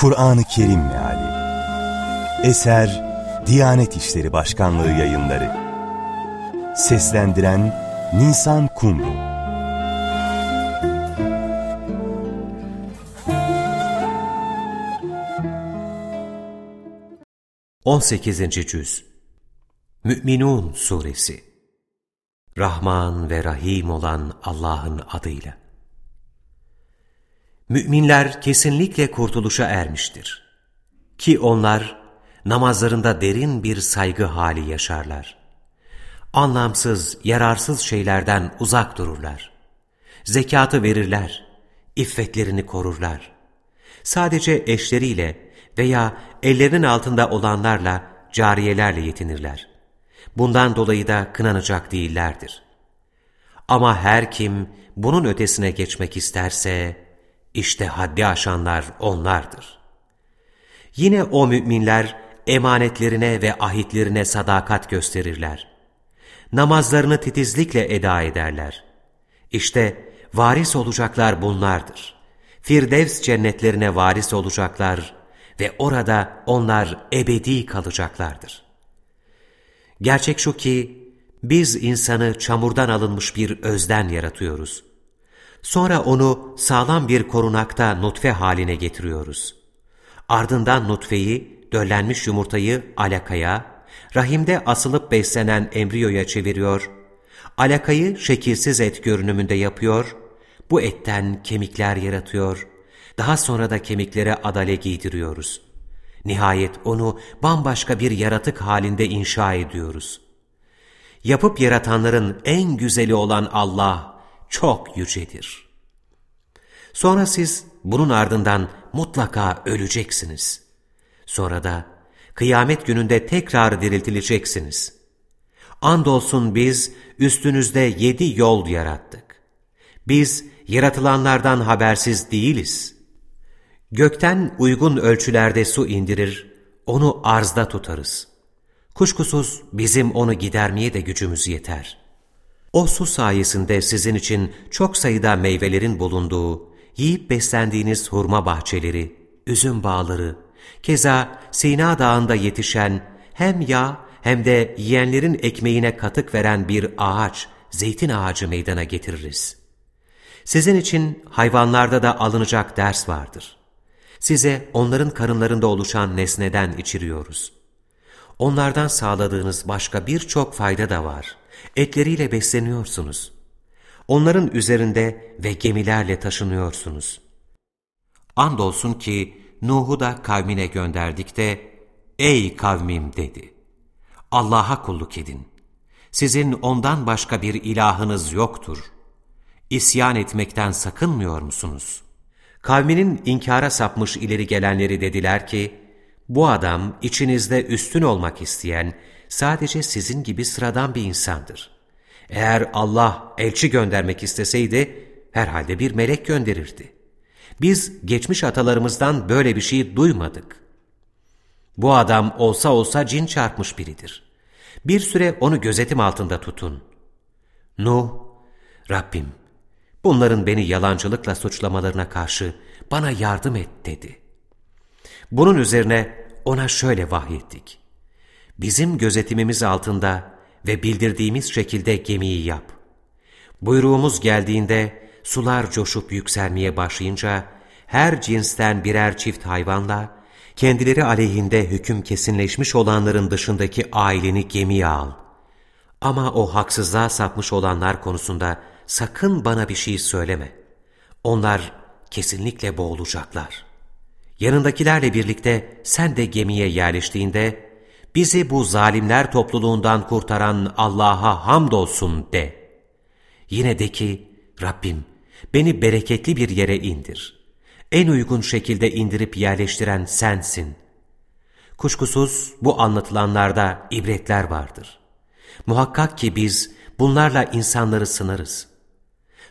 Kur'an-ı Kerim Meali. Eser Diyanet İşleri Başkanlığı yayınları. Seslendiren Nisan Kumru. 18. Cüz. Mü'minun Suresi. Rahman ve Rahim olan Allah'ın adıyla Müminler kesinlikle kurtuluşa ermiştir. Ki onlar namazlarında derin bir saygı hali yaşarlar. Anlamsız, yararsız şeylerden uzak dururlar. Zekatı verirler, iffetlerini korurlar. Sadece eşleriyle veya ellerinin altında olanlarla, cariyelerle yetinirler. Bundan dolayı da kınanacak değillerdir. Ama her kim bunun ötesine geçmek isterse, işte haddi aşanlar onlardır. Yine o müminler emanetlerine ve ahitlerine sadakat gösterirler. Namazlarını titizlikle eda ederler. İşte varis olacaklar bunlardır. Firdevs cennetlerine varis olacaklar ve orada onlar ebedi kalacaklardır. Gerçek şu ki biz insanı çamurdan alınmış bir özden yaratıyoruz. Sonra onu sağlam bir korunakta nutfe haline getiriyoruz. Ardından nutfeyi, döllenmiş yumurtayı alakaya, rahimde asılıp beslenen embriyoya çeviriyor, alakayı şekilsiz et görünümünde yapıyor, bu etten kemikler yaratıyor, daha sonra da kemiklere adale giydiriyoruz. Nihayet onu bambaşka bir yaratık halinde inşa ediyoruz. Yapıp yaratanların en güzeli olan Allah, çok yücedir. Sonra siz bunun ardından mutlaka öleceksiniz. Sonra da kıyamet gününde tekrar diriltileceksiniz. Andolsun biz üstünüzde yedi yol yarattık. Biz yaratılanlardan habersiz değiliz. Gökten uygun ölçülerde su indirir, onu arzda tutarız. Kuşkusuz bizim onu gidermeye de gücümüz yeter.'' O su sayesinde sizin için çok sayıda meyvelerin bulunduğu, yiyip beslendiğiniz hurma bahçeleri, üzüm bağları, keza Sina Dağı'nda yetişen hem yağ hem de yiyenlerin ekmeğine katık veren bir ağaç, zeytin ağacı meydana getiririz. Sizin için hayvanlarda da alınacak ders vardır. Size onların karınlarında oluşan nesneden içiriyoruz. Onlardan sağladığınız başka birçok fayda da var.'' Etleriyle besleniyorsunuz. Onların üzerinde ve gemilerle taşınıyorsunuz. Andolsun ki Nuh'u da kavmine gönderdik de, Ey kavmim dedi. Allah'a kulluk edin. Sizin ondan başka bir ilahınız yoktur. İsyan etmekten sakınmıyor musunuz? Kavminin inkara sapmış ileri gelenleri dediler ki, bu adam içinizde üstün olmak isteyen sadece sizin gibi sıradan bir insandır. Eğer Allah elçi göndermek isteseydi, herhalde bir melek gönderirdi. Biz geçmiş atalarımızdan böyle bir şey duymadık. Bu adam olsa olsa cin çarpmış biridir. Bir süre onu gözetim altında tutun. Nuh, Rabbim, bunların beni yalancılıkla suçlamalarına karşı bana yardım et dedi. Bunun üzerine ona şöyle vahyettik bizim gözetimimiz altında ve bildirdiğimiz şekilde gemiyi yap. Buyruğumuz geldiğinde sular coşup yükselmeye başlayınca her cinsten birer çift hayvanla kendileri aleyhinde hüküm kesinleşmiş olanların dışındaki aileni gemiye al. Ama o haksızlığa sapmış olanlar konusunda sakın bana bir şey söyleme. Onlar kesinlikle boğulacaklar. Yanındakilerle birlikte sen de gemiye yerleştiğinde bizi bu zalimler topluluğundan kurtaran Allah'a hamdolsun de. Yine de ki, Rabbim beni bereketli bir yere indir. En uygun şekilde indirip yerleştiren sensin. Kuşkusuz bu anlatılanlarda ibretler vardır. Muhakkak ki biz bunlarla insanları sınarız.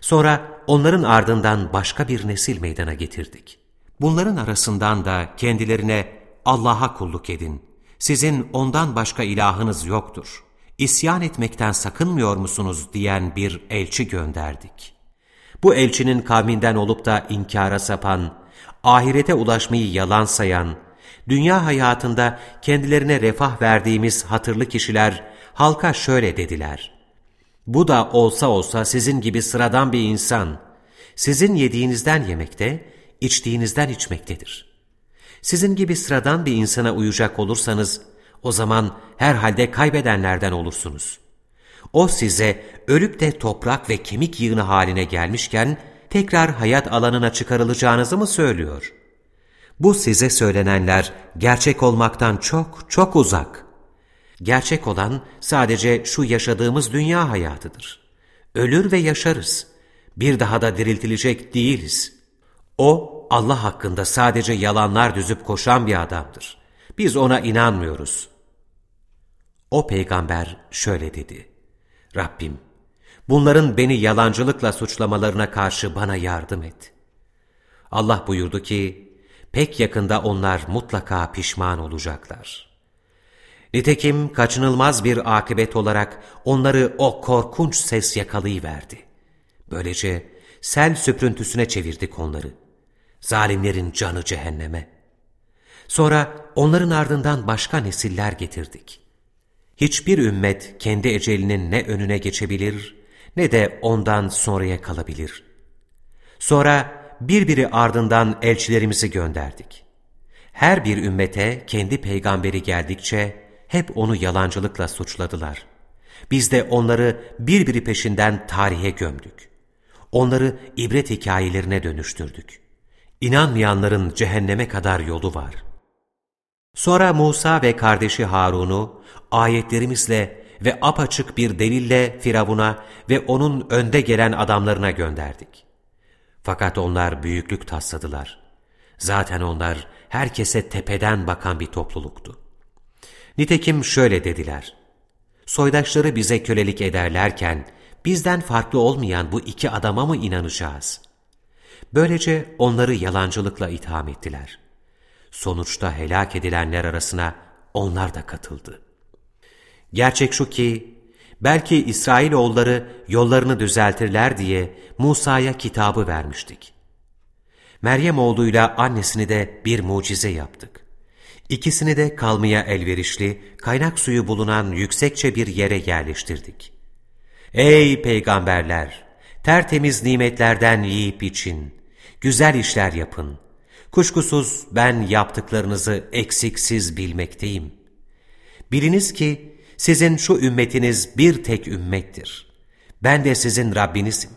Sonra onların ardından başka bir nesil meydana getirdik. Bunların arasından da kendilerine Allah'a kulluk edin, sizin ondan başka ilahınız yoktur. İsyan etmekten sakınmıyor musunuz diyen bir elçi gönderdik. Bu elçinin kavminden olup da inkara sapan ahirete ulaşmayı yalan sayan, dünya hayatında kendilerine refah verdiğimiz hatırlı kişiler halka şöyle dediler. Bu da olsa olsa sizin gibi sıradan bir insan, sizin yediğinizden yemekte, içtiğinizden içmektedir. Sizin gibi sıradan bir insana uyacak olursanız, o zaman herhalde kaybedenlerden olursunuz. O size ölüp de toprak ve kemik yığını haline gelmişken, tekrar hayat alanına çıkarılacağınızı mı söylüyor? Bu size söylenenler gerçek olmaktan çok çok uzak. Gerçek olan sadece şu yaşadığımız dünya hayatıdır. Ölür ve yaşarız. Bir daha da diriltilecek değiliz. O Allah hakkında sadece yalanlar düzüp koşan bir adamdır. Biz ona inanmıyoruz. O peygamber şöyle dedi. Rabbim, bunların beni yalancılıkla suçlamalarına karşı bana yardım et. Allah buyurdu ki, pek yakında onlar mutlaka pişman olacaklar. Nitekim kaçınılmaz bir akıbet olarak onları o korkunç ses yakalayıverdi. Böylece sel süprüntüsüne çevirdik onları. Zalimlerin canı cehenneme. Sonra onların ardından başka nesiller getirdik. Hiçbir ümmet kendi ecelinin ne önüne geçebilir ne de ondan sonraya kalabilir. Sonra birbiri ardından elçilerimizi gönderdik. Her bir ümmete kendi peygamberi geldikçe hep onu yalancılıkla suçladılar. Biz de onları birbiri peşinden tarihe gömdük. Onları ibret hikayelerine dönüştürdük. İnanmayanların cehenneme kadar yolu var. Sonra Musa ve kardeşi Harun'u ayetlerimizle ve apaçık bir delille Firavun'a ve onun önde gelen adamlarına gönderdik. Fakat onlar büyüklük tasladılar. Zaten onlar herkese tepeden bakan bir topluluktu. Nitekim şöyle dediler. Soydaşları bize kölelik ederlerken bizden farklı olmayan bu iki adama mı inanacağız? Böylece onları yalancılıkla itham ettiler. Sonuçta helak edilenler arasına onlar da katıldı. Gerçek şu ki, belki İsrailoğulları yollarını düzeltirler diye Musa'ya kitabı vermiştik. Meryem oğluyla annesini de bir mucize yaptık. İkisini de kalmaya elverişli, kaynak suyu bulunan yüksekçe bir yere yerleştirdik. Ey peygamberler! Tertemiz nimetlerden yiyip için, güzel işler yapın. Kuşkusuz ben yaptıklarınızı eksiksiz bilmekteyim. Biliniz ki sizin şu ümmetiniz bir tek ümmettir. Ben de sizin Rabbinizim.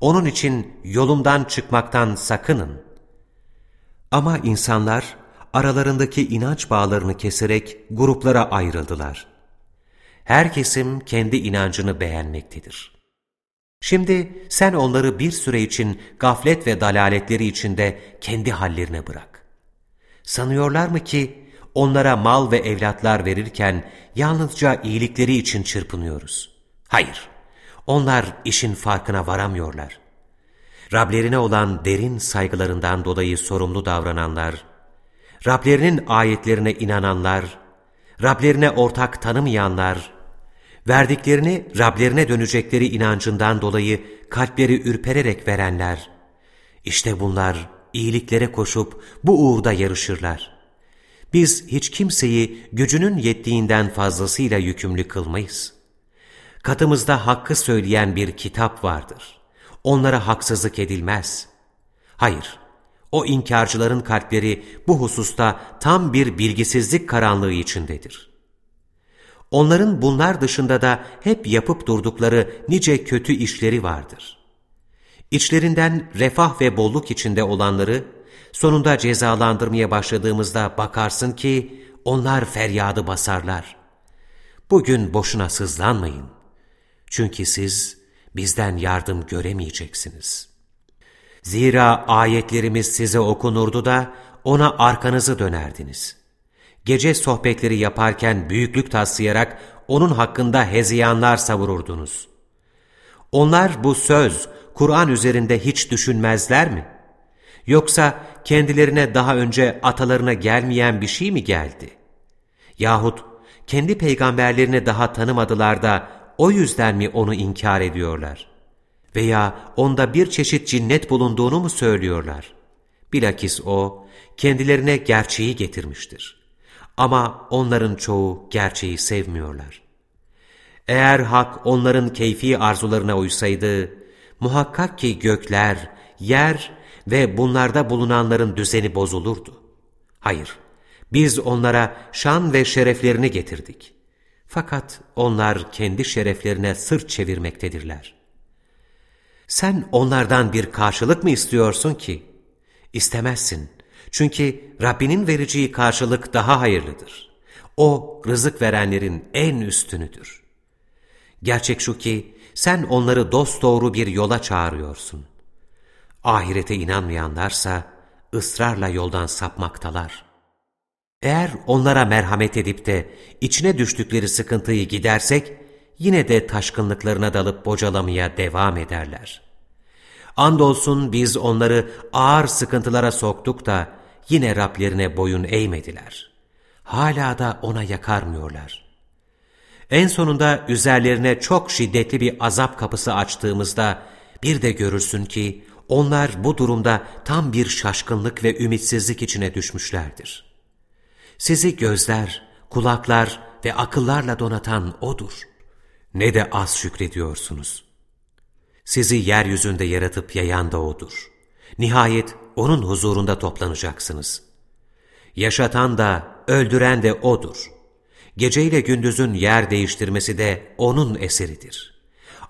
Onun için yolumdan çıkmaktan sakının. Ama insanlar aralarındaki inanç bağlarını keserek gruplara ayrıldılar. Her kesim kendi inancını beğenmektedir. Şimdi sen onları bir süre için gaflet ve dalaletleri içinde kendi hallerine bırak. Sanıyorlar mı ki onlara mal ve evlatlar verirken yalnızca iyilikleri için çırpınıyoruz? Hayır, onlar işin farkına varamıyorlar. Rablerine olan derin saygılarından dolayı sorumlu davrananlar, Rablerinin ayetlerine inananlar, Rablerine ortak tanımayanlar, verdiklerini Rablerine dönecekleri inancından dolayı kalpleri ürpererek verenler, işte bunlar iyiliklere koşup bu uğurda yarışırlar. Biz hiç kimseyi gücünün yettiğinden fazlasıyla yükümlü kılmayız. Katımızda hakkı söyleyen bir kitap vardır. Onlara haksızlık edilmez. Hayır, o inkarcıların kalpleri bu hususta tam bir bilgisizlik karanlığı içindedir. Onların bunlar dışında da hep yapıp durdukları nice kötü işleri vardır. İçlerinden refah ve bolluk içinde olanları sonunda cezalandırmaya başladığımızda bakarsın ki onlar feryadı basarlar. Bugün boşuna sızlanmayın. Çünkü siz bizden yardım göremeyeceksiniz.'' Zira ayetlerimiz size okunurdu da ona arkanızı dönerdiniz. Gece sohbetleri yaparken büyüklük taslayarak onun hakkında heziyanlar savururdunuz. Onlar bu söz, Kur'an üzerinde hiç düşünmezler mi? Yoksa kendilerine daha önce atalarına gelmeyen bir şey mi geldi? Yahut kendi peygamberlerini daha tanımadılar da o yüzden mi onu inkar ediyorlar?'' veya onda bir çeşit cinnet bulunduğunu mu söylüyorlar? Bilakis O, kendilerine gerçeği getirmiştir. Ama onların çoğu gerçeği sevmiyorlar. Eğer hak onların keyfi arzularına uysaydı, muhakkak ki gökler, yer ve bunlarda bulunanların düzeni bozulurdu. Hayır, biz onlara şan ve şereflerini getirdik. Fakat onlar kendi şereflerine sırt çevirmektedirler. Sen onlardan bir karşılık mı istiyorsun ki? İstemezsin. Çünkü Rabbinin vereceği karşılık daha hayırlıdır. O, rızık verenlerin en üstünüdür. Gerçek şu ki, sen onları dosdoğru bir yola çağırıyorsun. Ahirete inanmayanlarsa, ısrarla yoldan sapmaktalar. Eğer onlara merhamet edip de içine düştükleri sıkıntıyı gidersek, yine de taşkınlıklarına dalıp bocalamaya devam ederler. Andolsun biz onları ağır sıkıntılara soktuk da yine Rablerine boyun eğmediler. Hala da ona yakarmıyorlar. En sonunda üzerlerine çok şiddetli bir azap kapısı açtığımızda bir de görürsün ki onlar bu durumda tam bir şaşkınlık ve ümitsizlik içine düşmüşlerdir. Sizi gözler, kulaklar ve akıllarla donatan O'dur. Ne de az şükrediyorsunuz. Sizi yeryüzünde yaratıp yayan da O'dur. Nihayet O'nun huzurunda toplanacaksınız. Yaşatan da, öldüren de O'dur. Geceyle gündüzün yer değiştirmesi de O'nun eseridir.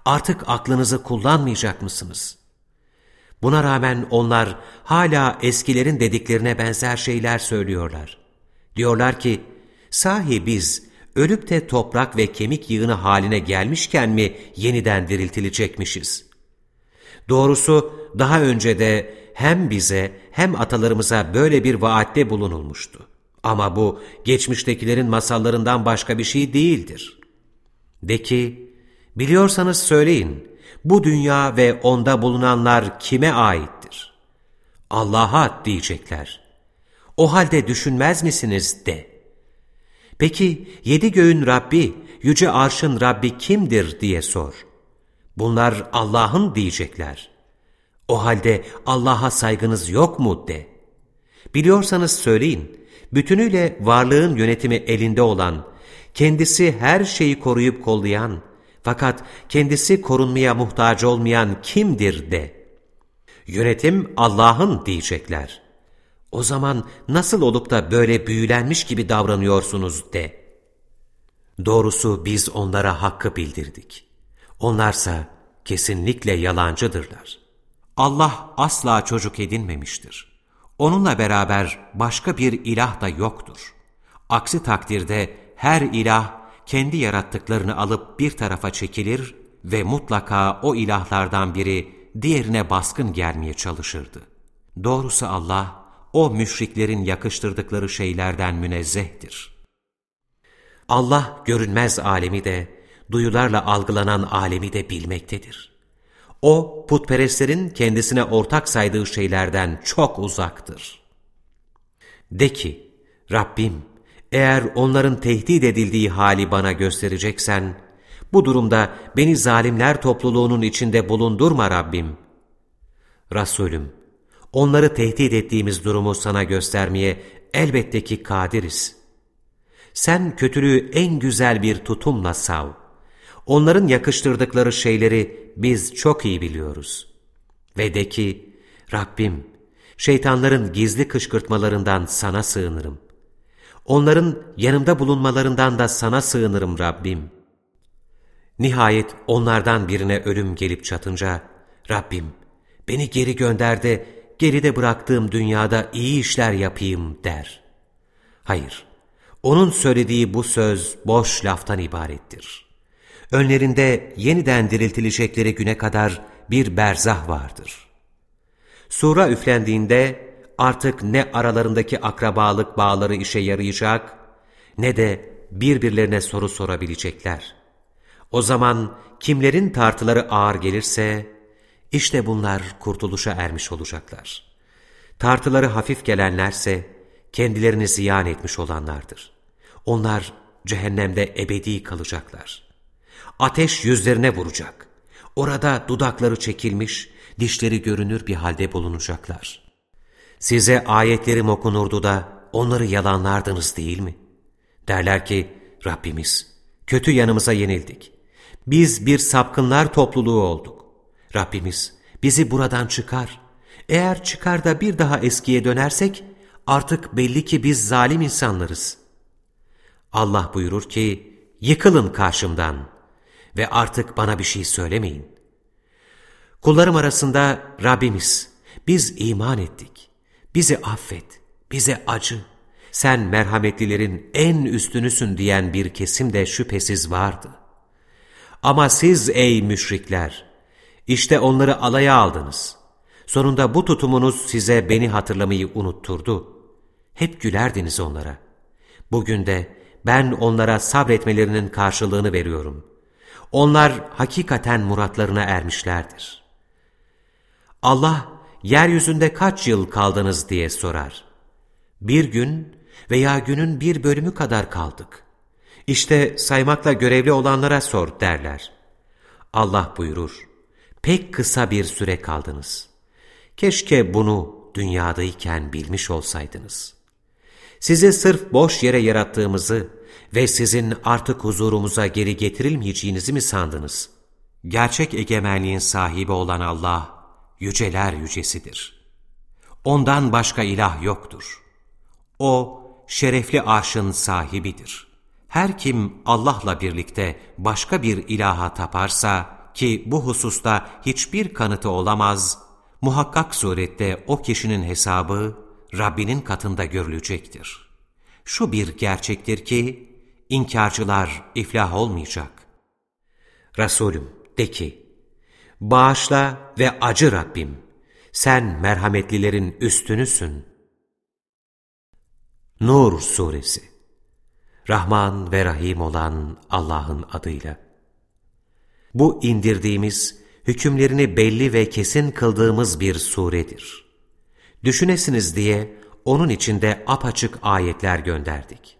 Artık aklınızı kullanmayacak mısınız? Buna rağmen onlar hala eskilerin dediklerine benzer şeyler söylüyorlar. Diyorlar ki, sahi biz ölüp de toprak ve kemik yığını haline gelmişken mi yeniden diriltilecekmişiz? Doğrusu daha önce de hem bize hem atalarımıza böyle bir vaatte bulunulmuştu. Ama bu geçmiştekilerin masallarından başka bir şey değildir. De ki, biliyorsanız söyleyin, bu dünya ve onda bulunanlar kime aittir? Allah'a diyecekler. O halde düşünmez misiniz de. Peki yedi göğün Rabbi, yüce arşın Rabbi kimdir diye sor. Bunlar Allah'ın diyecekler. O halde Allah'a saygınız yok mu de. Biliyorsanız söyleyin, bütünüyle varlığın yönetimi elinde olan, kendisi her şeyi koruyup kollayan, fakat kendisi korunmaya muhtaç olmayan kimdir de. Yönetim Allah'ın diyecekler. O zaman nasıl olup da böyle büyülenmiş gibi davranıyorsunuz de. Doğrusu biz onlara hakkı bildirdik. Onlarsa kesinlikle yalancıdırlar. Allah asla çocuk edinmemiştir. Onunla beraber başka bir ilah da yoktur. Aksi takdirde her ilah kendi yarattıklarını alıp bir tarafa çekilir ve mutlaka o ilahlardan biri diğerine baskın gelmeye çalışırdı. Doğrusu Allah, o müşriklerin yakıştırdıkları şeylerden münezzehtir. Allah görünmez alemi de, duyularla algılanan alemi de bilmektedir. O, putperestlerin kendisine ortak saydığı şeylerden çok uzaktır. De ki, Rabbim, eğer onların tehdit edildiği hali bana göstereceksen, bu durumda beni zalimler topluluğunun içinde bulundurma Rabbim. Resulüm, onları tehdit ettiğimiz durumu sana göstermeye elbette ki kadiriz. Sen kötülüğü en güzel bir tutumla sav. Onların yakıştırdıkları şeyleri biz çok iyi biliyoruz. Ve de ki, Rabbim, şeytanların gizli kışkırtmalarından sana sığınırım. Onların yanımda bulunmalarından da sana sığınırım Rabbim. Nihayet onlardan birine ölüm gelip çatınca, Rabbim beni geri gönder de geride bıraktığım dünyada iyi işler yapayım der. Hayır, onun söylediği bu söz boş laftan ibarettir. Önlerinde yeniden diriltilecekleri güne kadar bir berzah vardır. Sura üflendiğinde artık ne aralarındaki akrabalık bağları işe yarayacak ne de birbirlerine soru sorabilecekler. O zaman kimlerin tartıları ağır gelirse işte bunlar kurtuluşa ermiş olacaklar. Tartıları hafif gelenlerse kendilerini ziyan etmiş olanlardır. Onlar cehennemde ebedi kalacaklar. Ateş yüzlerine vuracak. Orada dudakları çekilmiş, dişleri görünür bir halde bulunacaklar. Size ayetlerim okunurdu da onları yalanlardınız değil mi? Derler ki, Rabbimiz, kötü yanımıza yenildik. Biz bir sapkınlar topluluğu olduk. Rabbimiz, bizi buradan çıkar. Eğer çıkar da bir daha eskiye dönersek, artık belli ki biz zalim insanlarız. Allah buyurur ki, yıkılın karşımdan ve artık bana bir şey söylemeyin. Kullarım arasında Rabbimiz, biz iman ettik. Bizi affet, bize acı. Sen merhametlilerin en üstünüsün diyen bir kesim de şüphesiz vardı. Ama siz ey müşrikler, işte onları alaya aldınız. Sonunda bu tutumunuz size beni hatırlamayı unutturdu. Hep gülerdiniz onlara. Bugün de ben onlara sabretmelerinin karşılığını veriyorum. Onlar hakikaten muratlarına ermişlerdir. Allah, yeryüzünde kaç yıl kaldınız diye sorar. Bir gün veya günün bir bölümü kadar kaldık. İşte saymakla görevli olanlara sor derler. Allah buyurur, pek kısa bir süre kaldınız. Keşke bunu dünyadayken bilmiş olsaydınız. Sizi sırf boş yere yarattığımızı ve sizin artık huzurumuza geri getirilmeyeceğinizi mi sandınız? Gerçek egemenliğin sahibi olan Allah, yüceler yücesidir. Ondan başka ilah yoktur. O, şerefli arşın sahibidir. Her kim Allah'la birlikte başka bir ilaha taparsa ki bu hususta hiçbir kanıtı olamaz, muhakkak surette o kişinin hesabı Rabbinin katında görülecektir. Şu bir gerçektir ki, inkarcılar iflah olmayacak. Resulüm de ki, bağışla ve acı Rabbim, sen merhametlilerin üstünüsün. Nur Suresi Rahman ve Rahim olan Allah'ın adıyla. Bu indirdiğimiz, hükümlerini belli ve kesin kıldığımız bir suredir. Düşünesiniz diye onun içinde apaçık ayetler gönderdik.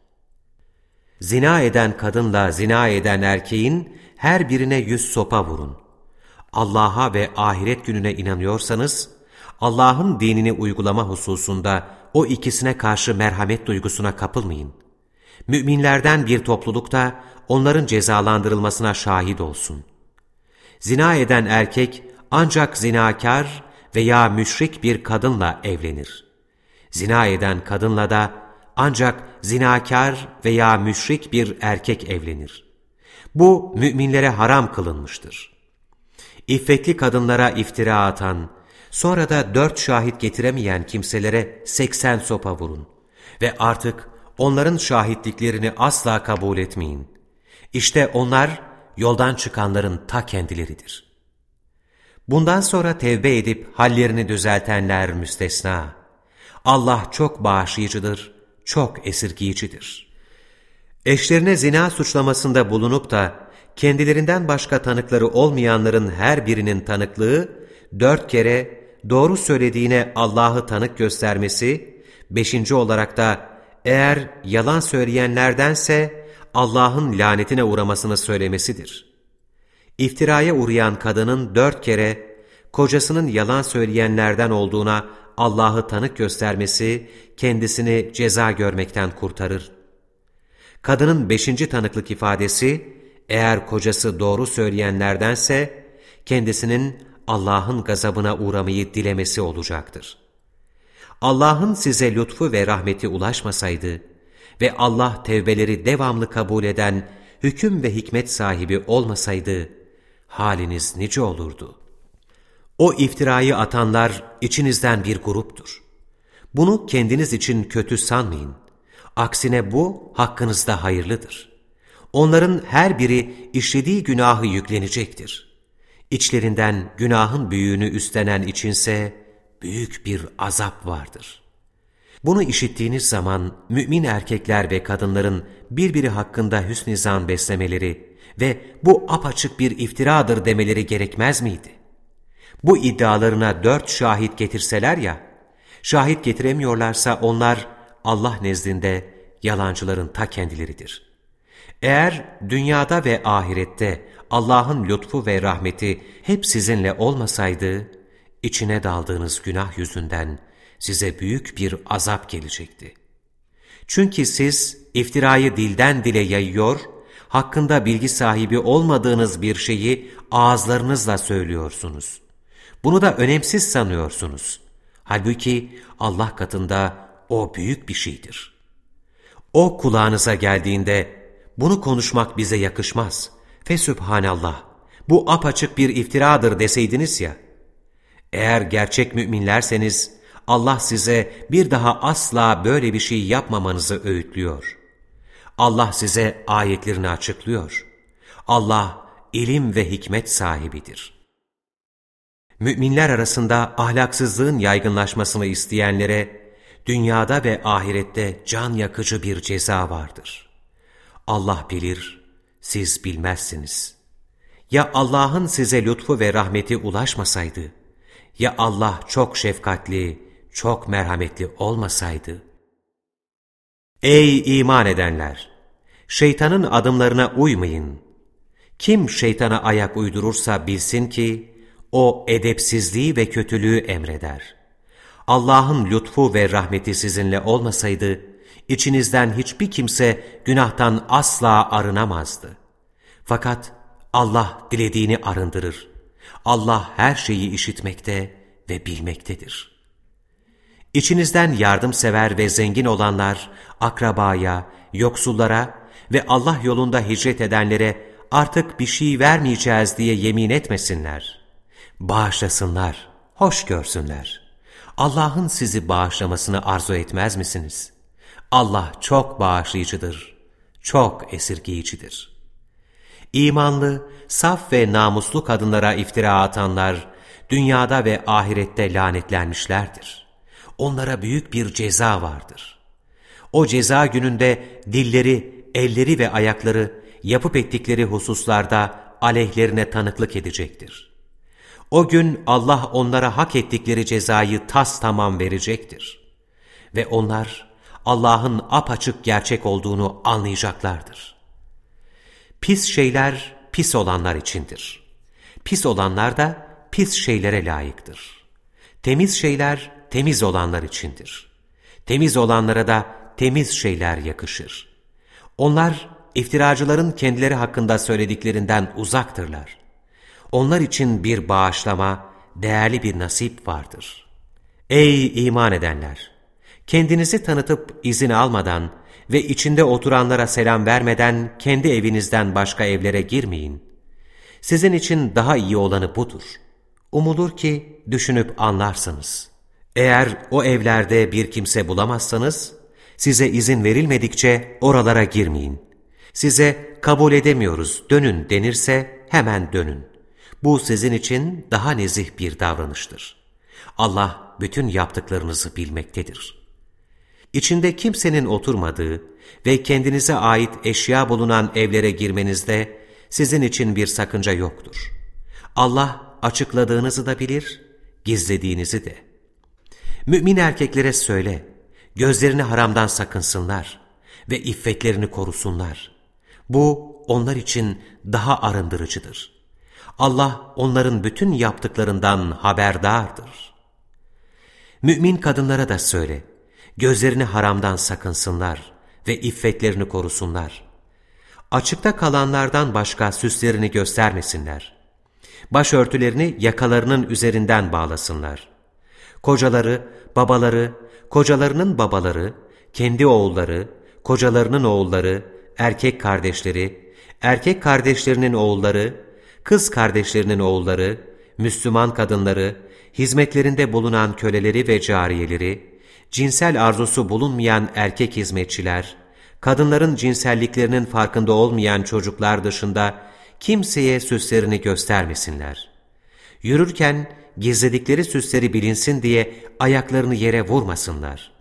Zina eden kadınla zina eden erkeğin her birine yüz sopa vurun. Allah'a ve ahiret gününe inanıyorsanız, Allah'ın dinini uygulama hususunda o ikisine karşı merhamet duygusuna kapılmayın. Müminlerden bir topluluk da onların cezalandırılmasına şahit olsun. Zina eden erkek ancak zinakar veya müşrik bir kadınla evlenir. Zina eden kadınla da ancak zinakar veya müşrik bir erkek evlenir. Bu müminlere haram kılınmıştır. İffetli kadınlara iftira atan, sonra da dört şahit getiremeyen kimselere seksen sopa vurun ve artık onların şahitliklerini asla kabul etmeyin. İşte onlar yoldan çıkanların ta kendileridir. Bundan sonra tevbe edip hallerini düzeltenler müstesna. Allah çok bağışlayıcıdır, çok esirgiyicidir. Eşlerine zina suçlamasında bulunup da kendilerinden başka tanıkları olmayanların her birinin tanıklığı dört kere doğru söylediğine Allah'ı tanık göstermesi, beşinci olarak da eğer yalan söyleyenlerdense Allah'ın lanetine uğramasını söylemesidir. İftiraya uğrayan kadının dört kere kocasının yalan söyleyenlerden olduğuna Allah'ı tanık göstermesi kendisini ceza görmekten kurtarır. Kadının beşinci tanıklık ifadesi, eğer kocası doğru söyleyenlerdense kendisinin Allah'ın gazabına uğramayı dilemesi olacaktır. Allah'ın size lütfu ve rahmeti ulaşmasaydı ve Allah tevbeleri devamlı kabul eden hüküm ve hikmet sahibi olmasaydı, haliniz nice olurdu. O iftirayı atanlar içinizden bir gruptur. Bunu kendiniz için kötü sanmayın. Aksine bu hakkınızda hayırlıdır. Onların her biri işlediği günahı yüklenecektir. İçlerinden günahın büyüğünü üstlenen içinse büyük bir azap vardır. Bunu işittiğiniz zaman mümin erkekler ve kadınların birbiri hakkında hüsn-i zan beslemeleri ve bu apaçık bir iftiradır demeleri gerekmez miydi? Bu iddialarına dört şahit getirseler ya, şahit getiremiyorlarsa onlar Allah nezdinde yalancıların ta kendileridir. Eğer dünyada ve ahirette Allah'ın lütfu ve rahmeti hep sizinle olmasaydı, içine daldığınız günah yüzünden size büyük bir azap gelecekti. Çünkü siz iftirayı dilden dile yayıyor, hakkında bilgi sahibi olmadığınız bir şeyi ağızlarınızla söylüyorsunuz. Bunu da önemsiz sanıyorsunuz. Halbuki Allah katında o büyük bir şeydir. O kulağınıza geldiğinde bunu konuşmak bize yakışmaz. Fesübhanallah, bu apaçık bir iftiradır deseydiniz ya. Eğer gerçek müminlerseniz Allah size bir daha asla böyle bir şey yapmamanızı öğütlüyor. Allah size ayetlerini açıklıyor. Allah ilim ve hikmet sahibidir. Müminler arasında ahlaksızlığın yaygınlaşmasını isteyenlere dünyada ve ahirette can yakıcı bir ceza vardır. Allah bilir, siz bilmezsiniz. Ya Allah'ın size lütfu ve rahmeti ulaşmasaydı, ya Allah çok şefkatli, çok merhametli olmasaydı. Ey iman edenler! Şeytanın adımlarına uymayın. Kim şeytana ayak uydurursa bilsin ki, o edepsizliği ve kötülüğü emreder. Allah'ın lütfu ve rahmeti sizinle olmasaydı, içinizden hiçbir kimse günahtan asla arınamazdı. Fakat Allah dilediğini arındırır. Allah her şeyi işitmekte ve bilmektedir. İçinizden yardımsever ve zengin olanlar, akrabaya, yoksullara ve Allah yolunda hicret edenlere artık bir şey vermeyeceğiz diye yemin etmesinler. Bağışlasınlar, hoş görsünler.'' Allah'ın sizi bağışlamasını arzu etmez misiniz? Allah çok bağışlayıcıdır, çok esirgeyicidir. İmanlı, saf ve namuslu kadınlara iftira atanlar, dünyada ve ahirette lanetlenmişlerdir. Onlara büyük bir ceza vardır. O ceza gününde dilleri, elleri ve ayakları yapıp ettikleri hususlarda aleyhlerine tanıklık edecektir. O gün Allah onlara hak ettikleri cezayı tas tamam verecektir. Ve onlar Allah'ın apaçık gerçek olduğunu anlayacaklardır. Pis şeyler pis olanlar içindir. Pis olanlar da pis şeylere layıktır. Temiz şeyler temiz olanlar içindir. Temiz olanlara da temiz şeyler yakışır. Onlar iftiracıların kendileri hakkında söylediklerinden uzaktırlar onlar için bir bağışlama, değerli bir nasip vardır. Ey iman edenler! Kendinizi tanıtıp izin almadan ve içinde oturanlara selam vermeden kendi evinizden başka evlere girmeyin. Sizin için daha iyi olanı budur. Umulur ki düşünüp anlarsınız. Eğer o evlerde bir kimse bulamazsanız, size izin verilmedikçe oralara girmeyin. Size kabul edemiyoruz, dönün denirse hemen dönün. Bu sizin için daha nezih bir davranıştır. Allah bütün yaptıklarınızı bilmektedir. İçinde kimsenin oturmadığı ve kendinize ait eşya bulunan evlere girmenizde sizin için bir sakınca yoktur. Allah açıkladığınızı da bilir, gizlediğinizi de. Mümin erkeklere söyle, gözlerini haramdan sakınsınlar ve iffetlerini korusunlar. Bu onlar için daha arındırıcıdır.'' Allah onların bütün yaptıklarından haberdardır. Mümin kadınlara da söyle, gözlerini haramdan sakınsınlar ve iffetlerini korusunlar. Açıkta kalanlardan başka süslerini göstermesinler. Başörtülerini yakalarının üzerinden bağlasınlar. Kocaları, babaları, kocalarının babaları, kendi oğulları, kocalarının oğulları, erkek kardeşleri, erkek kardeşlerinin oğulları, kız kardeşlerinin oğulları, Müslüman kadınları, hizmetlerinde bulunan köleleri ve cariyeleri, cinsel arzusu bulunmayan erkek hizmetçiler, kadınların cinselliklerinin farkında olmayan çocuklar dışında kimseye süslerini göstermesinler. Yürürken gizledikleri süsleri bilinsin diye ayaklarını yere vurmasınlar.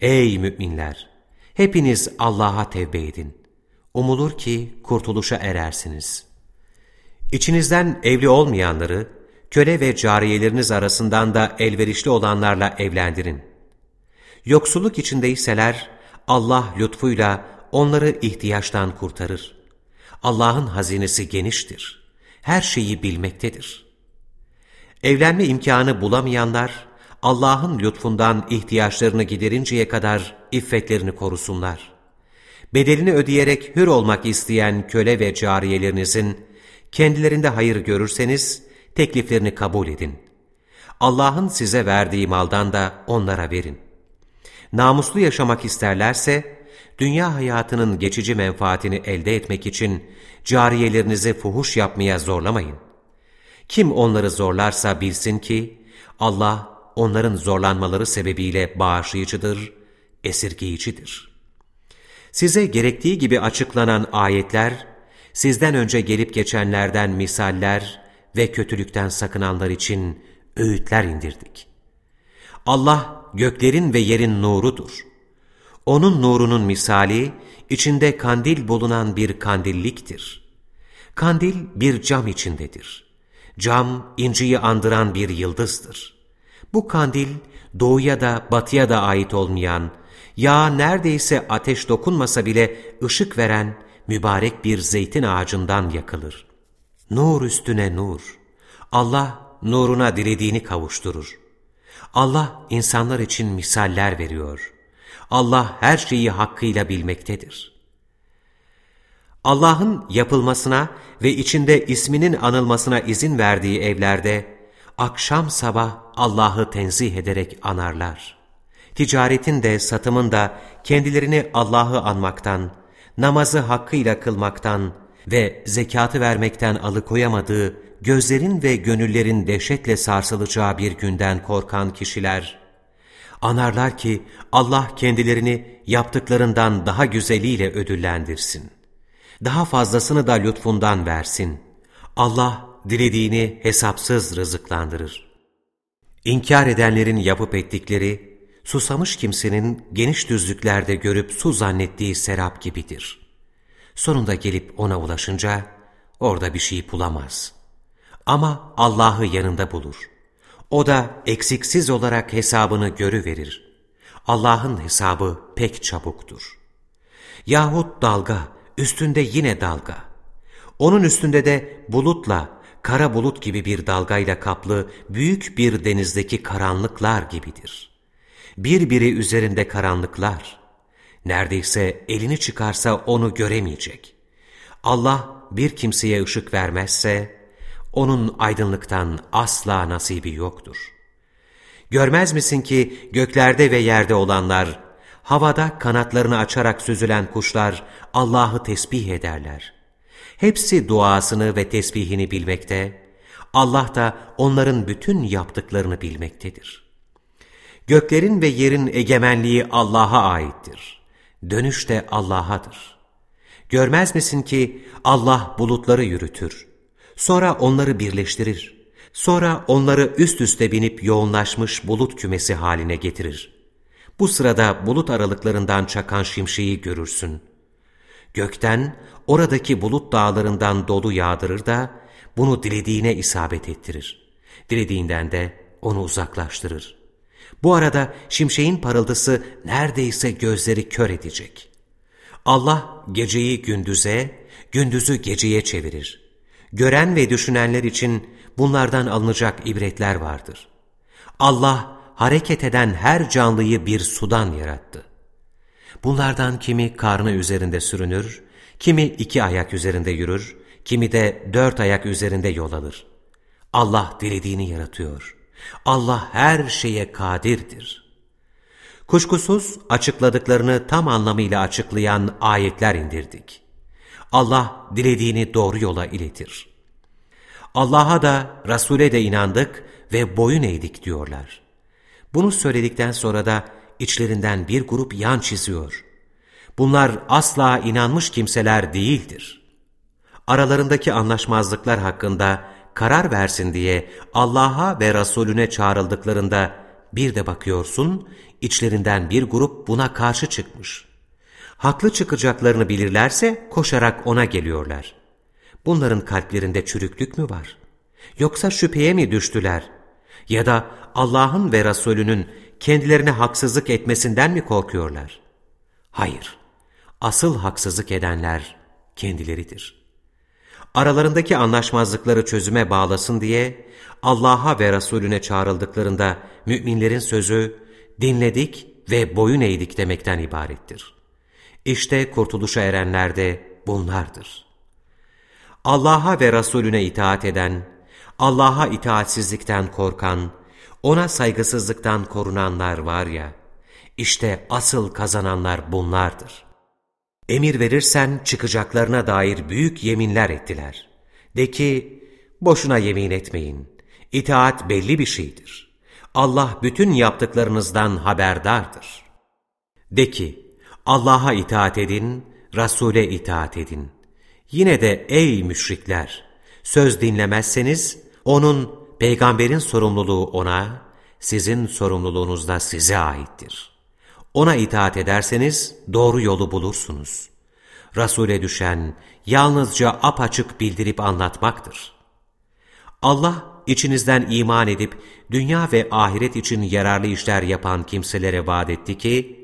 Ey müminler! Hepiniz Allah'a tevbe edin. Umulur ki kurtuluşa erersiniz.'' İçinizden evli olmayanları, köle ve cariyeleriniz arasından da elverişli olanlarla evlendirin. Yoksulluk içindeyseler, Allah lütfuyla onları ihtiyaçtan kurtarır. Allah'ın hazinesi geniştir. Her şeyi bilmektedir. Evlenme imkanı bulamayanlar, Allah'ın lütfundan ihtiyaçlarını giderinceye kadar iffetlerini korusunlar. Bedelini ödeyerek hür olmak isteyen köle ve cariyelerinizin kendilerinde hayır görürseniz tekliflerini kabul edin. Allah'ın size verdiği maldan da onlara verin. Namuslu yaşamak isterlerse, dünya hayatının geçici menfaatini elde etmek için cariyelerinizi fuhuş yapmaya zorlamayın. Kim onları zorlarsa bilsin ki, Allah onların zorlanmaları sebebiyle bağışlayıcıdır, esirgeyicidir. Size gerektiği gibi açıklanan ayetler, sizden önce gelip geçenlerden misaller ve kötülükten sakınanlar için öğütler indirdik. Allah göklerin ve yerin nurudur. Onun nurunun misali, içinde kandil bulunan bir kandilliktir. Kandil bir cam içindedir. Cam, inciyi andıran bir yıldızdır. Bu kandil, doğuya da batıya da ait olmayan, ya neredeyse ateş dokunmasa bile ışık veren mübarek bir zeytin ağacından yakılır. Nur üstüne nur. Allah nuruna dilediğini kavuşturur. Allah insanlar için misaller veriyor. Allah her şeyi hakkıyla bilmektedir. Allah'ın yapılmasına ve içinde isminin anılmasına izin verdiği evlerde akşam sabah Allah'ı tenzih ederek anarlar. Ticaretin de satımın da kendilerini Allah'ı anmaktan, namazı hakkıyla kılmaktan ve zekatı vermekten alıkoyamadığı gözlerin ve gönüllerin dehşetle sarsılacağı bir günden korkan kişiler, anarlar ki Allah kendilerini yaptıklarından daha güzeliyle ödüllendirsin. Daha fazlasını da lütfundan versin. Allah dilediğini hesapsız rızıklandırır. İnkar edenlerin yapıp ettikleri, susamış kimsenin geniş düzlüklerde görüp su zannettiği serap gibidir. Sonunda gelip ona ulaşınca orada bir şey bulamaz. Ama Allah'ı yanında bulur. O da eksiksiz olarak hesabını görüverir. Allah'ın hesabı pek çabuktur. Yahut dalga, üstünde yine dalga. Onun üstünde de bulutla, kara bulut gibi bir dalgayla kaplı büyük bir denizdeki karanlıklar gibidir. Birbiri üzerinde karanlıklar. Neredeyse elini çıkarsa onu göremeyecek. Allah bir kimseye ışık vermezse, onun aydınlıktan asla nasibi yoktur. Görmez misin ki göklerde ve yerde olanlar, havada kanatlarını açarak süzülen kuşlar Allah'ı tesbih ederler. Hepsi duasını ve tesbihini bilmekte, Allah da onların bütün yaptıklarını bilmektedir. Göklerin ve yerin egemenliği Allah'a aittir. Dönüş de Allah'adır. Görmez misin ki Allah bulutları yürütür, Sonra onları birleştirir. Sonra onları üst üste binip yoğunlaşmış bulut kümesi haline getirir. Bu sırada bulut aralıklarından çakan şimşeği görürsün. Gökten, oradaki bulut dağlarından dolu yağdırır da, bunu dilediğine isabet ettirir. Dilediğinden de onu uzaklaştırır. Bu arada şimşeğin parıltısı neredeyse gözleri kör edecek. Allah geceyi gündüze, gündüzü geceye çevirir. Gören ve düşünenler için bunlardan alınacak ibretler vardır. Allah hareket eden her canlıyı bir sudan yarattı. Bunlardan kimi karnı üzerinde sürünür, kimi iki ayak üzerinde yürür, kimi de dört ayak üzerinde yol alır. Allah dilediğini yaratıyor. Allah her şeye kadirdir. Kuşkusuz açıkladıklarını tam anlamıyla açıklayan ayetler indirdik. Allah dilediğini doğru yola iletir. Allah'a da Resul'e de inandık ve boyun eğdik diyorlar. Bunu söyledikten sonra da içlerinden bir grup yan çiziyor. Bunlar asla inanmış kimseler değildir. Aralarındaki anlaşmazlıklar hakkında karar versin diye Allah'a ve Resulüne çağrıldıklarında bir de bakıyorsun içlerinden bir grup buna karşı çıkmış haklı çıkacaklarını bilirlerse koşarak ona geliyorlar. Bunların kalplerinde çürüklük mü var? Yoksa şüpheye mi düştüler? Ya da Allah'ın ve Resulünün kendilerine haksızlık etmesinden mi korkuyorlar? Hayır, asıl haksızlık edenler kendileridir. Aralarındaki anlaşmazlıkları çözüme bağlasın diye Allah'a ve Resulüne çağrıldıklarında müminlerin sözü dinledik ve boyun eğdik demekten ibarettir. İşte kurtuluşa erenler de bunlardır. Allah'a ve Resulüne itaat eden, Allah'a itaatsizlikten korkan, ona saygısızlıktan korunanlar var ya, işte asıl kazananlar bunlardır. Emir verirsen çıkacaklarına dair büyük yeminler ettiler. De ki, boşuna yemin etmeyin. İtaat belli bir şeydir. Allah bütün yaptıklarınızdan haberdardır. De ki, Allah'a itaat edin, Resul'e itaat edin. Yine de ey müşrikler, söz dinlemezseniz, onun, peygamberin sorumluluğu ona, sizin sorumluluğunuz da size aittir. Ona itaat ederseniz doğru yolu bulursunuz. Resul'e düşen yalnızca apaçık bildirip anlatmaktır. Allah içinizden iman edip dünya ve ahiret için yararlı işler yapan kimselere vaat etti ki,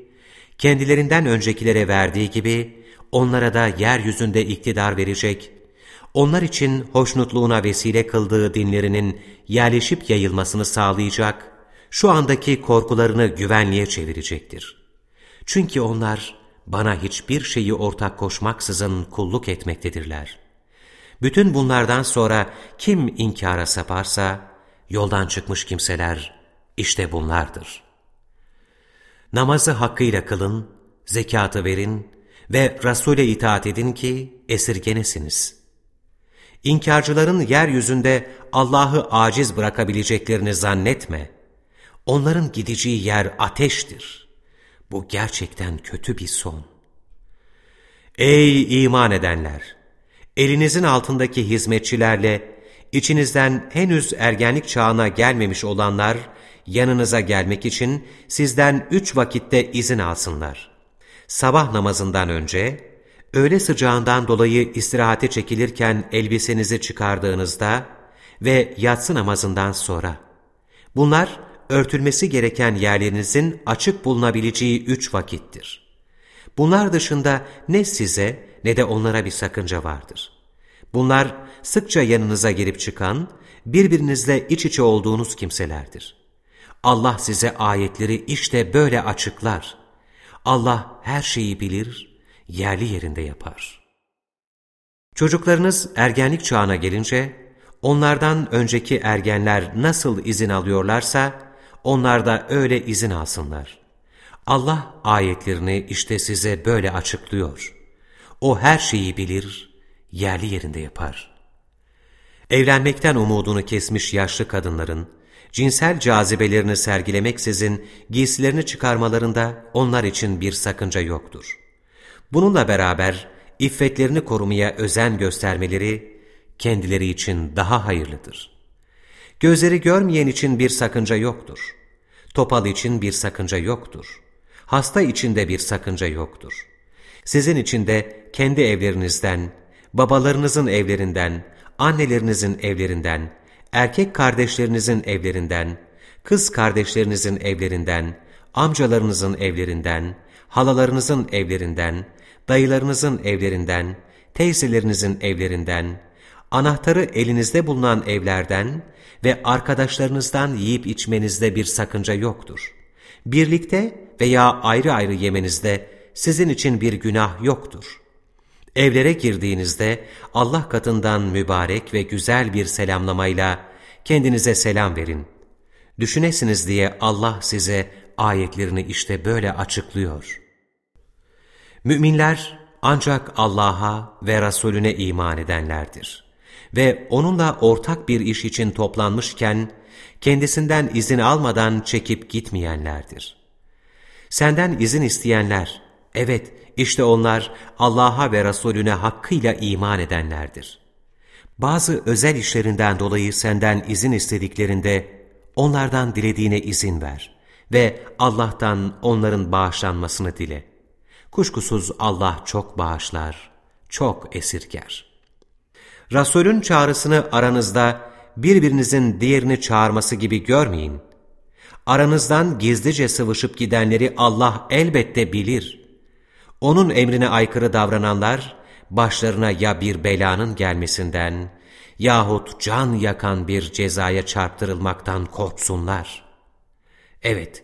kendilerinden öncekilere verdiği gibi onlara da yeryüzünde iktidar verecek, onlar için hoşnutluğuna vesile kıldığı dinlerinin yerleşip yayılmasını sağlayacak, şu andaki korkularını güvenliğe çevirecektir. Çünkü onlar bana hiçbir şeyi ortak koşmaksızın kulluk etmektedirler. Bütün bunlardan sonra kim inkara saparsa, yoldan çıkmış kimseler işte bunlardır. Namazı hakkıyla kılın, zekatı verin ve Resul'e itaat edin ki esirgenesiniz. İnkarcıların yeryüzünde Allah'ı aciz bırakabileceklerini zannetme. Onların gideceği yer ateştir. Bu gerçekten kötü bir son. Ey iman edenler! Elinizin altındaki hizmetçilerle içinizden henüz ergenlik çağına gelmemiş olanlar yanınıza gelmek için sizden üç vakitte izin alsınlar. Sabah namazından önce, öğle sıcağından dolayı istirahate çekilirken elbisenizi çıkardığınızda ve yatsı namazından sonra. Bunlar örtülmesi gereken yerlerinizin açık bulunabileceği üç vakittir. Bunlar dışında ne size ne de onlara bir sakınca vardır. Bunlar sıkça yanınıza girip çıkan, birbirinizle iç içe olduğunuz kimselerdir. Allah size ayetleri işte böyle açıklar. Allah her şeyi bilir, yerli yerinde yapar. Çocuklarınız ergenlik çağına gelince, onlardan önceki ergenler nasıl izin alıyorlarsa, onlar da öyle izin alsınlar. Allah ayetlerini işte size böyle açıklıyor. O her şeyi bilir, yerli yerinde yapar. Evlenmekten umudunu kesmiş yaşlı kadınların, cinsel cazibelerini sergilemeksizin giysilerini çıkarmalarında onlar için bir sakınca yoktur. Bununla beraber iffetlerini korumaya özen göstermeleri kendileri için daha hayırlıdır. Gözleri görmeyen için bir sakınca yoktur. Topal için bir sakınca yoktur. Hasta için de bir sakınca yoktur. Sizin için de kendi evlerinizden, babalarınızın evlerinden, annelerinizin evlerinden, erkek kardeşlerinizin evlerinden, kız kardeşlerinizin evlerinden, amcalarınızın evlerinden, halalarınızın evlerinden, dayılarınızın evlerinden, teyzelerinizin evlerinden, anahtarı elinizde bulunan evlerden ve arkadaşlarınızdan yiyip içmenizde bir sakınca yoktur. Birlikte veya ayrı ayrı yemenizde sizin için bir günah yoktur. Evlere girdiğinizde Allah katından mübarek ve güzel bir selamlamayla kendinize selam verin. Düşünesiniz diye Allah size ayetlerini işte böyle açıklıyor. Müminler ancak Allah'a ve Resulüne iman edenlerdir. Ve onunla ortak bir iş için toplanmışken, kendisinden izin almadan çekip gitmeyenlerdir. Senden izin isteyenler, evet işte onlar Allah'a ve Resulüne hakkıyla iman edenlerdir. Bazı özel işlerinden dolayı senden izin istediklerinde onlardan dilediğine izin ver ve Allah'tan onların bağışlanmasını dile. Kuşkusuz Allah çok bağışlar, çok esirger. Resulün çağrısını aranızda birbirinizin diğerini çağırması gibi görmeyin. Aranızdan gizlice sıvışıp gidenleri Allah elbette bilir. Onun emrine aykırı davrananlar, başlarına ya bir belanın gelmesinden yahut can yakan bir cezaya çarptırılmaktan korksunlar. Evet,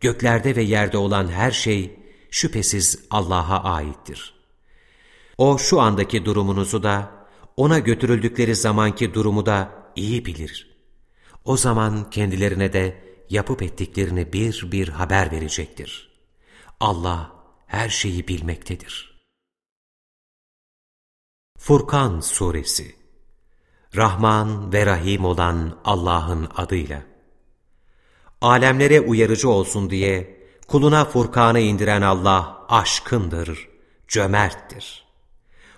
göklerde ve yerde olan her şey şüphesiz Allah'a aittir. O şu andaki durumunuzu da, ona götürüldükleri zamanki durumu da iyi bilir. O zaman kendilerine de yapıp ettiklerini bir bir haber verecektir. Allah her şeyi bilmektedir. Furkan Suresi Rahman ve Rahim olan Allah'ın adıyla Alemlere uyarıcı olsun diye kuluna Furkan'ı indiren Allah aşkındır, cömerttir.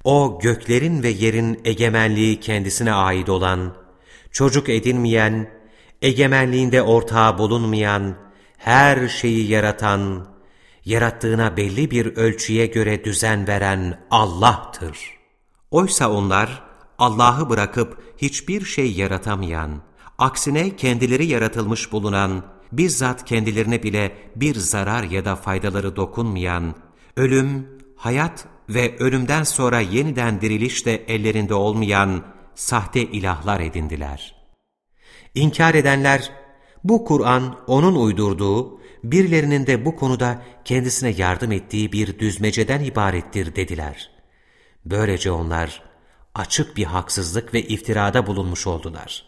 O göklerin ve yerin egemenliği kendisine ait olan, çocuk edinmeyen, egemenliğinde ortağı bulunmayan, her şeyi yaratan, yarattığına belli bir ölçüye göre düzen veren Allah'tır. Oysa onlar Allah'ı bırakıp hiçbir şey yaratamayan, aksine kendileri yaratılmış bulunan, bizzat kendilerine bile bir zarar ya da faydaları dokunmayan, ölüm, hayat ve ölümden sonra yeniden diriliş de ellerinde olmayan sahte ilahlar edindiler. İnkar edenler, bu Kur'an onun uydurduğu, birilerinin de bu konuda kendisine yardım ettiği bir düzmeceden ibarettir dediler. Böylece onlar açık bir haksızlık ve iftirada bulunmuş oldular.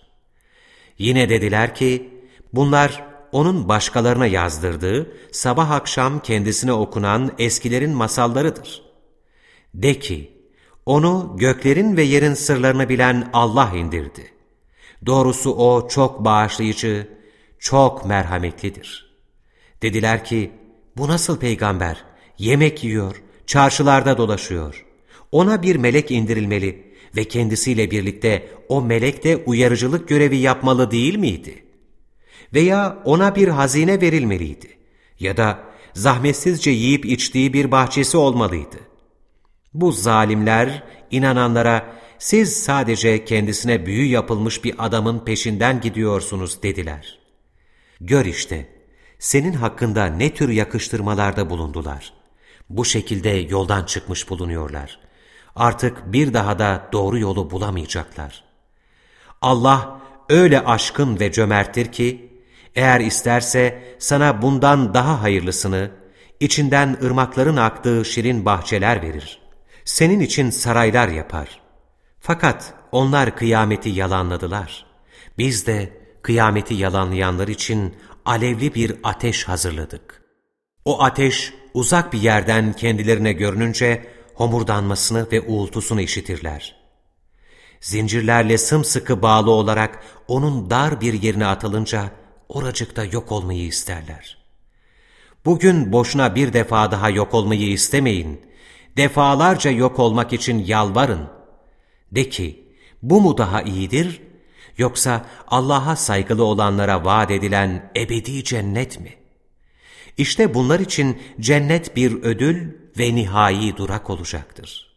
Yine dediler ki, bunlar onun başkalarına yazdırdığı, sabah akşam kendisine okunan eskilerin masallarıdır. De ki, onu göklerin ve yerin sırlarını bilen Allah indirdi. Doğrusu O çok bağışlayıcı, çok merhametlidir. Dediler ki, bu nasıl peygamber? Yemek yiyor, çarşılarda dolaşıyor. Ona bir melek indirilmeli ve kendisiyle birlikte o melek de uyarıcılık görevi yapmalı değil miydi? Veya ona bir hazine verilmeliydi ya da zahmetsizce yiyip içtiği bir bahçesi olmalıydı. Bu zalimler inananlara siz sadece kendisine büyü yapılmış bir adamın peşinden gidiyorsunuz dediler. Gör işte, senin hakkında ne tür yakıştırmalarda bulundular. Bu şekilde yoldan çıkmış bulunuyorlar. Artık bir daha da doğru yolu bulamayacaklar. Allah öyle aşkın ve cömerttir ki, eğer isterse sana bundan daha hayırlısını, içinden ırmakların aktığı şirin bahçeler verir. Senin için saraylar yapar. Fakat onlar kıyameti yalanladılar. Biz de kıyameti yalanlayanlar için alevli bir ateş hazırladık. O ateş uzak bir yerden kendilerine görününce homurdanmasını ve uğultusunu işitirler. Zincirlerle sımsıkı bağlı olarak onun dar bir yerine atılınca oracıkta yok olmayı isterler. Bugün boşuna bir defa daha yok olmayı istemeyin. Defalarca yok olmak için yalvarın. De ki, bu mu daha iyidir Yoksa Allah'a saygılı olanlara vaat edilen ebedi cennet mi? İşte bunlar için cennet bir ödül ve nihai durak olacaktır.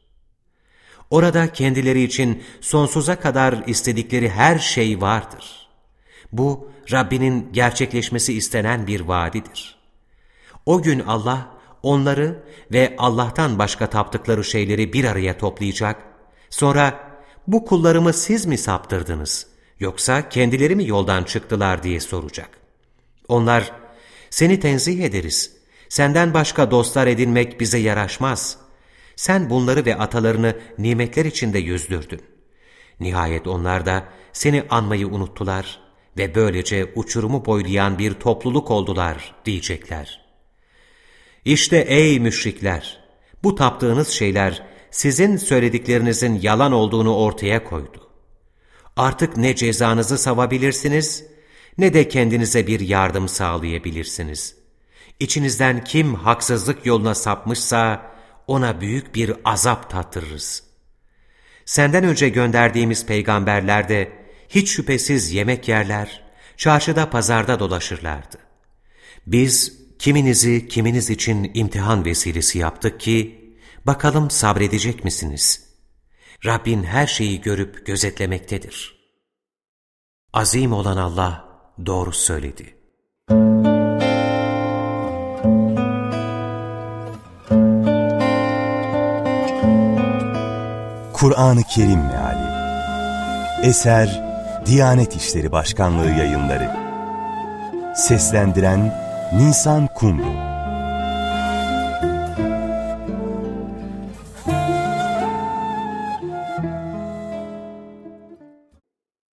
Orada kendileri için sonsuza kadar istedikleri her şey vardır. Bu Rabbinin gerçekleşmesi istenen bir vaadidir. O gün Allah onları ve Allah'tan başka taptıkları şeyleri bir araya toplayacak, sonra bu kullarımı siz mi saptırdınız? Yoksa kendileri mi yoldan çıktılar diye soracak. Onlar, seni tenzih ederiz. Senden başka dostlar edinmek bize yaraşmaz. Sen bunları ve atalarını nimetler içinde yüzdürdün. Nihayet onlar da seni anmayı unuttular ve böylece uçurumu boylayan bir topluluk oldular diyecekler. İşte ey müşrikler! Bu taptığınız şeyler sizin söylediklerinizin yalan olduğunu ortaya koydu. Artık ne cezanızı savabilirsiniz, ne de kendinize bir yardım sağlayabilirsiniz. İçinizden kim haksızlık yoluna sapmışsa, ona büyük bir azap tattırırız. Senden önce gönderdiğimiz peygamberler de hiç şüphesiz yemek yerler, çarşıda pazarda dolaşırlardı. Biz kiminizi kiminiz için imtihan vesilesi yaptık ki, bakalım sabredecek misiniz?'' Rabbin her şeyi görüp gözetlemektedir. Azim olan Allah doğru söyledi. Kur'an-ı Kerim Meali Eser Diyanet İşleri Başkanlığı Yayınları Seslendiren Nisan Kumru